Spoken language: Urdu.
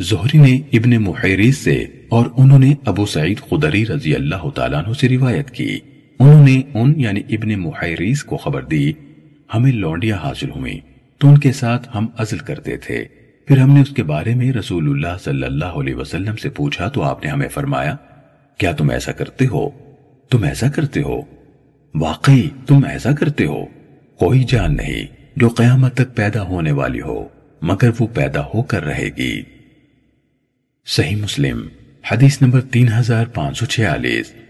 زہری نے ابن محیریز سے اور انہوں نے ابو سعید خدری رضی اللہ تعالیٰ عنہ سے روایت کی۔ انہوں نے ان یعنی ابن محیریز کو خبر دی، ہمیں لونڈیاں حاصل ہوئیں، تو ان کے ساتھ ہم ازل کرتے تھے۔ پھر ہم نے اس کے بارے میں رسول اللہ صلی اللہ علیہ وسلم سے پوچھا، تو آپ نے ہمیں فرمایا، کیا تم ایسا کرتے ہو؟ تم ایسا کرتے ہو؟ واقعی، تم ایسا کرتے ہو؟ کوئی جان نہیں جو قیامت تک پیدا ہونے والی ہو، مگر وہ پیدا ہو کر رہے گی۔ پیدا ہونے والی ہو مگر وہ پیدا ہو کر